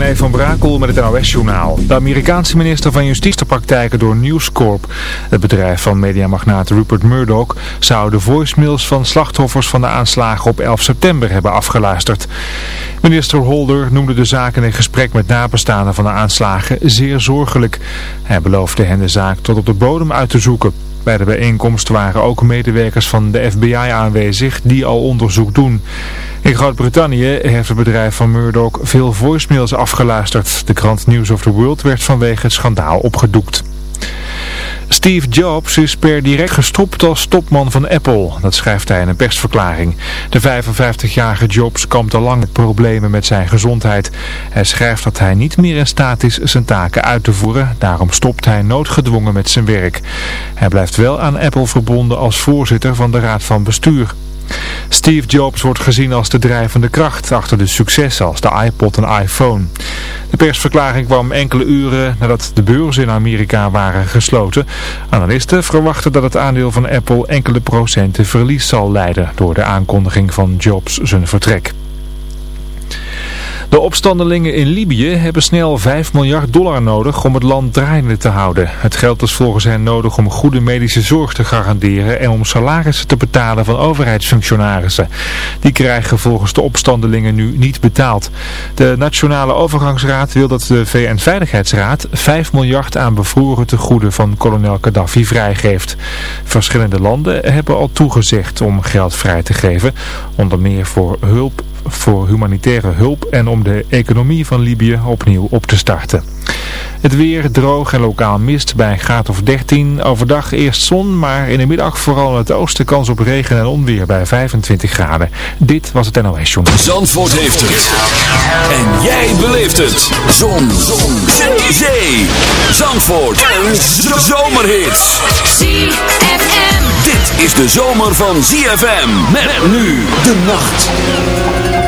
René van Brakel met het NOS-journaal. De Amerikaanse minister van Justitie praktijken door News Corp. Het bedrijf van mediamagnaat Rupert Murdoch zou de voicemails van slachtoffers van de aanslagen op 11 september hebben afgeluisterd. Minister Holder noemde de zaken in gesprek met nabestaanden van de aanslagen zeer zorgelijk. Hij beloofde hen de zaak tot op de bodem uit te zoeken. Bij de bijeenkomst waren ook medewerkers van de FBI aanwezig die al onderzoek doen. In Groot-Brittannië heeft het bedrijf van Murdoch veel voicemails afgeluisterd. De krant News of the World werd vanwege het schandaal opgedoekt. Steve Jobs is per direct gestopt als topman van Apple. Dat schrijft hij in een persverklaring. De 55-jarige Jobs kampt al lang met problemen met zijn gezondheid. Hij schrijft dat hij niet meer in staat is zijn taken uit te voeren. Daarom stopt hij noodgedwongen met zijn werk. Hij blijft wel aan Apple verbonden als voorzitter van de raad van bestuur. Steve Jobs wordt gezien als de drijvende kracht achter de successen als de iPod en iPhone. De persverklaring kwam enkele uren nadat de beurzen in Amerika waren gesloten. Analisten verwachten dat het aandeel van Apple enkele procenten verlies zal leiden door de aankondiging van Jobs zijn vertrek. De opstandelingen in Libië hebben snel 5 miljard dollar nodig om het land draaiende te houden. Het geld is volgens hen nodig om goede medische zorg te garanderen en om salarissen te betalen van overheidsfunctionarissen. Die krijgen volgens de opstandelingen nu niet betaald. De Nationale Overgangsraad wil dat de VN-veiligheidsraad 5 miljard aan bevroren tegoeden van kolonel Gaddafi vrijgeeft. Verschillende landen hebben al toegezegd om geld vrij te geven, onder meer voor hulp voor humanitaire hulp en om de economie van Libië opnieuw op te starten. Het weer droog en lokaal mist bij een graad of 13. Overdag eerst zon, maar in de middag vooral in het oosten kans op regen en onweer bij 25 graden. Dit was het NOS Journal. Zandvoort heeft het. En jij beleeft het. Zon. zon. Zee. Zee. Zandvoort. Een zomerhit. ZFM. Dit is de zomer van ZFM. Met nu de nacht.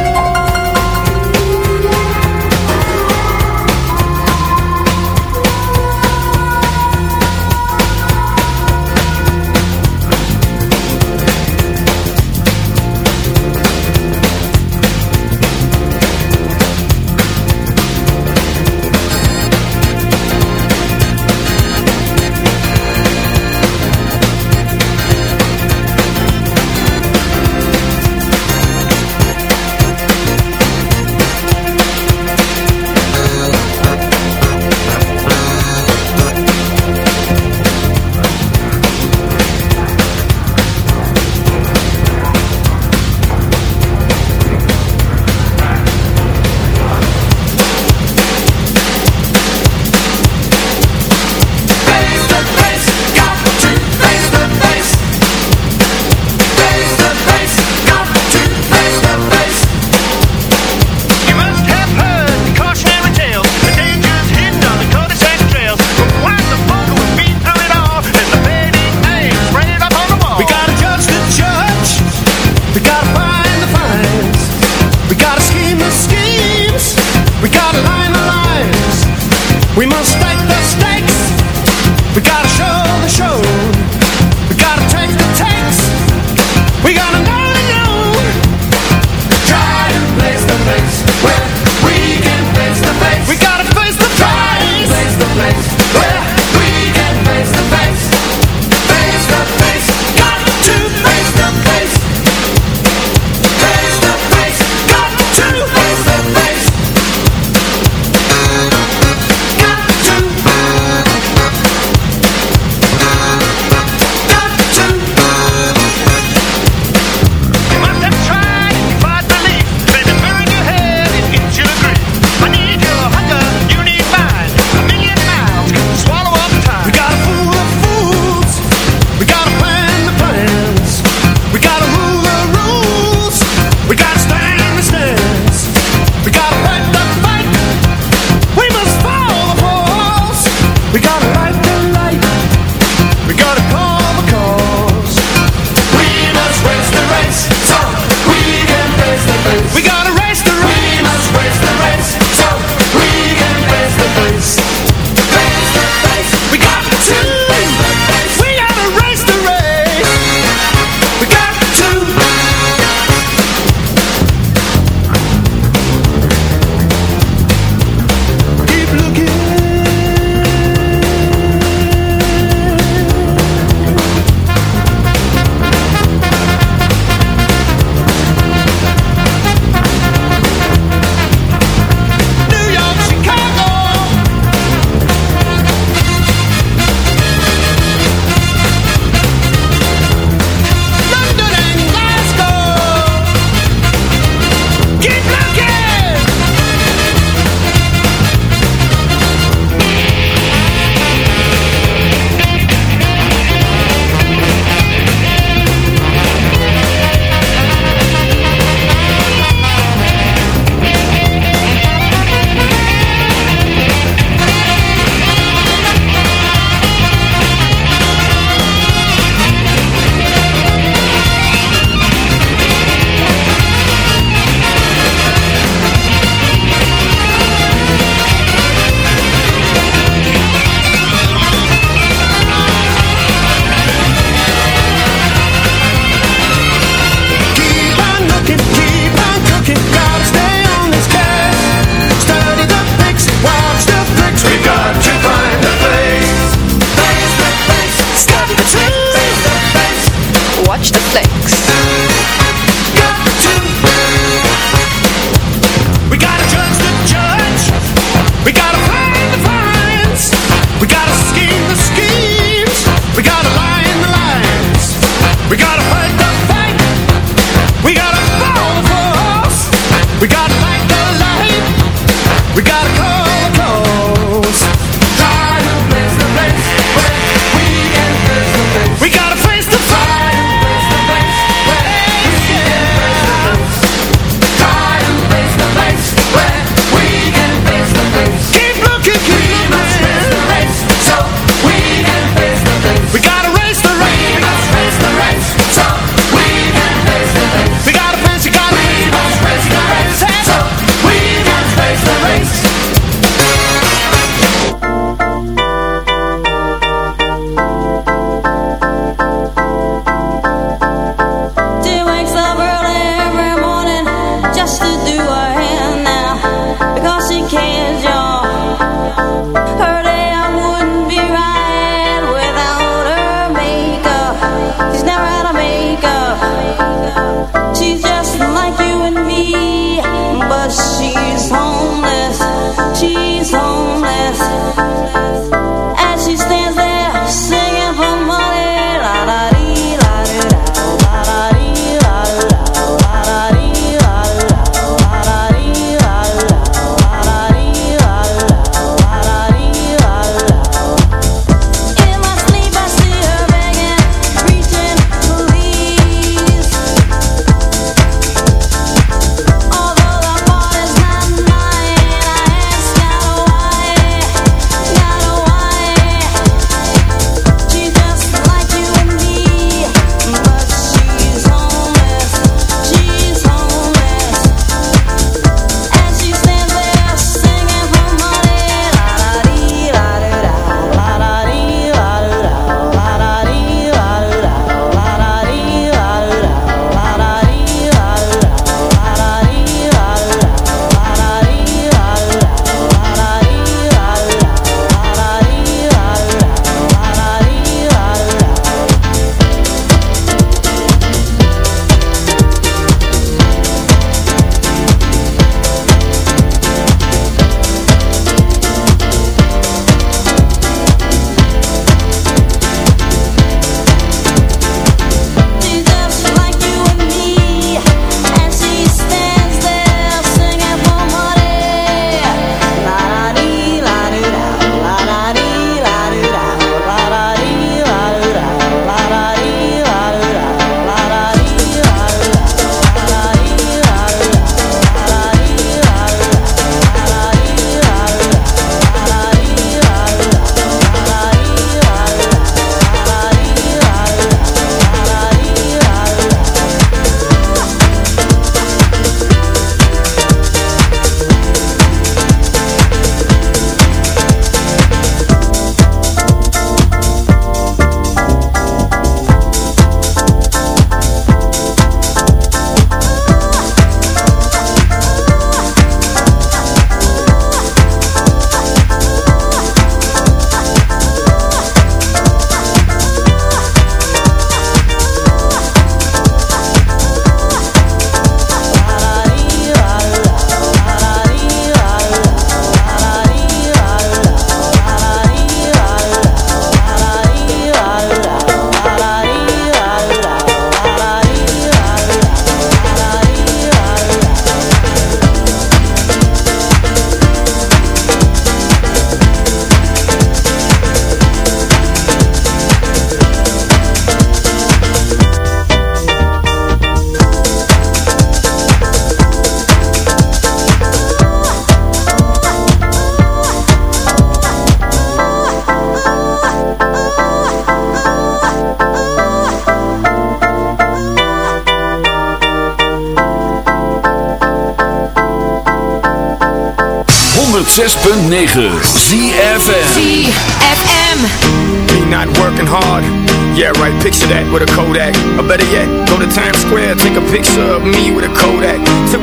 song.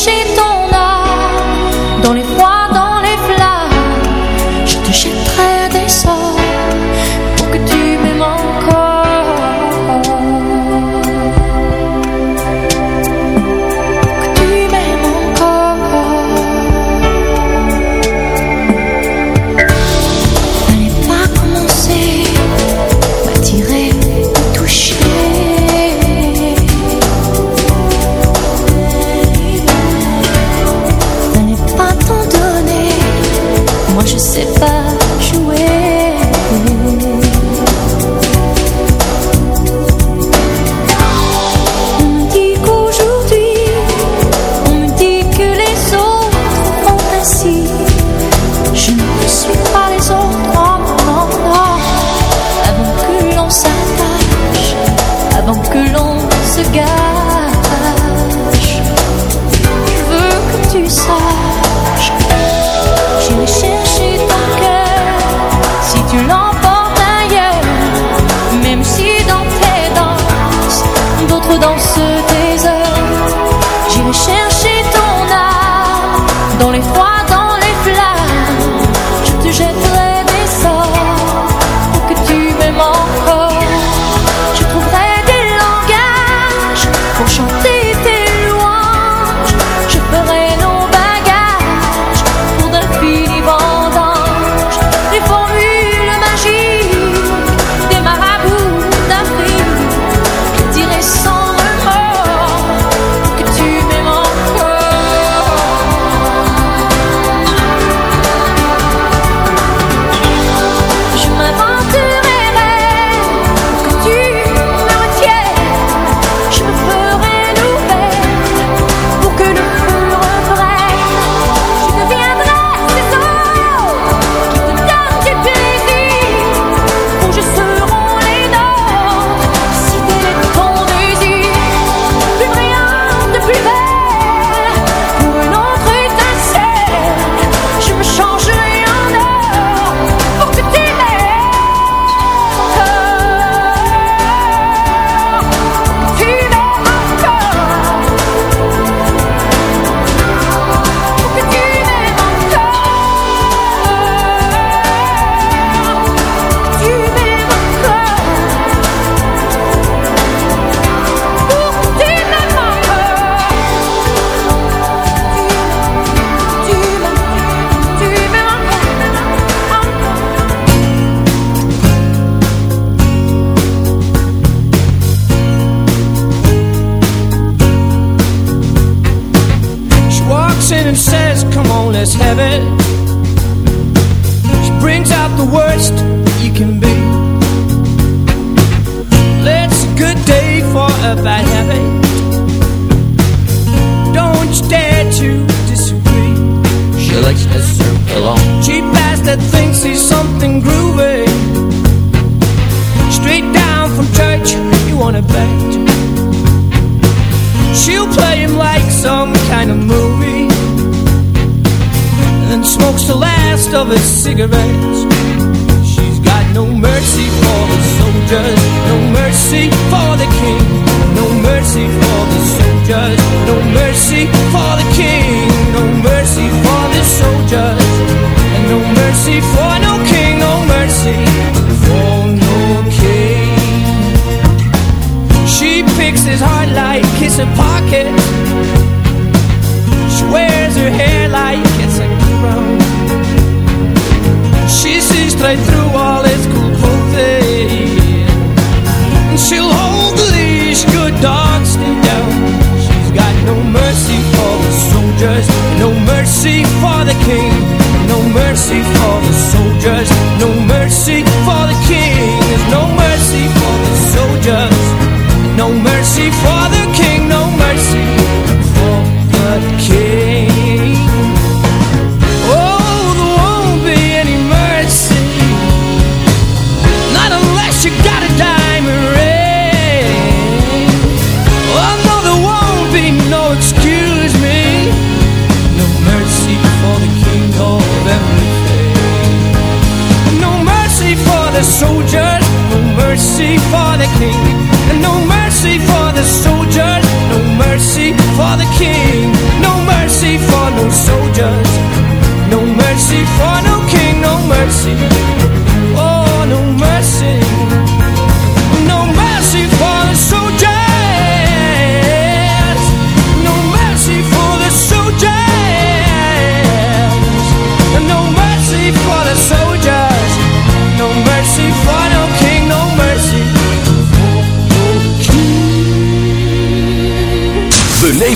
J'irai chercher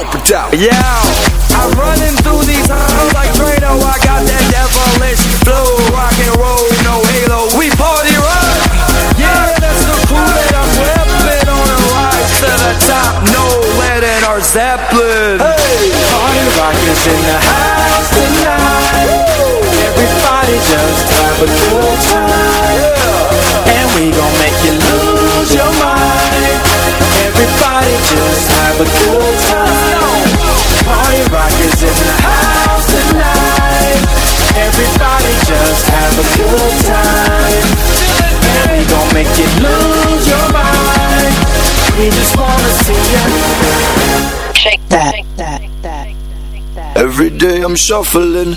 help it out. Yeah, I'm running through these halls like Trado. I got that devilish flow, rock and roll, no halo. We party rock. Yeah, that's the cool that I'm whipping on a rise to the top. No letting our Zeppelin. Hey, party rock is in the house tonight. Woo. Everybody just have a cool time, yeah. and we gon' make make you lose your mind We just wanna see you Shake that. Every day I'm shuffling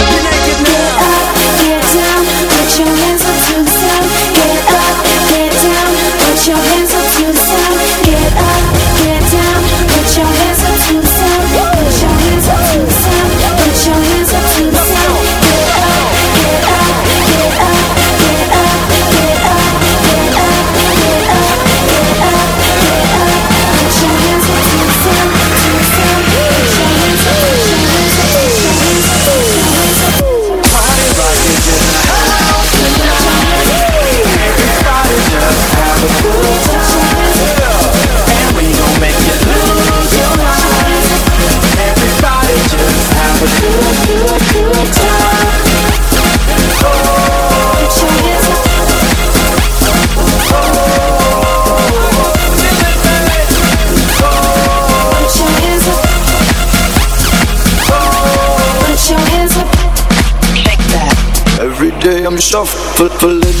foot de